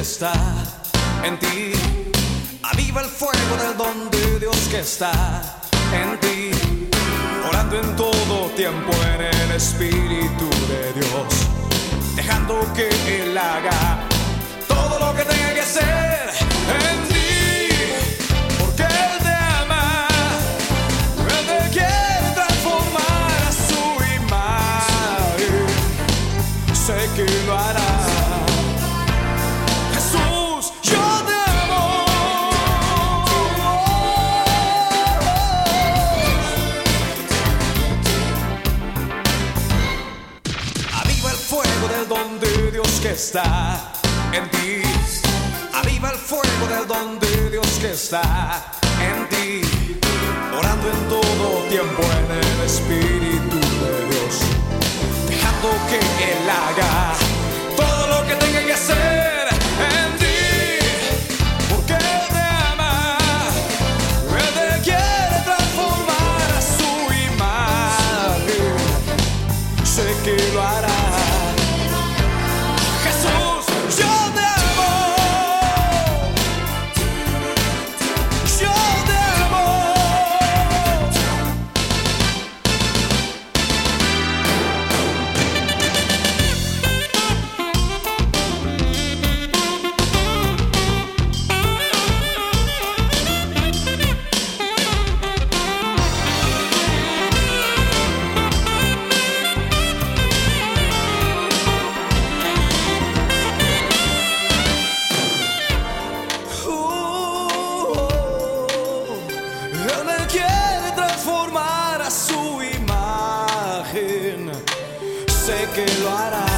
está en ti. Aviva el fuego del don de Dios que está en ti. Orando en todo tiempo en el Espíritu de Dios. Dejando que Él haga todo lo que tenga que hacer del don de Dios que está en ti. Aviva el fuego del don de Dios que está en ti. Orando en todo tiempo en el Espíritu Sé que lo hará.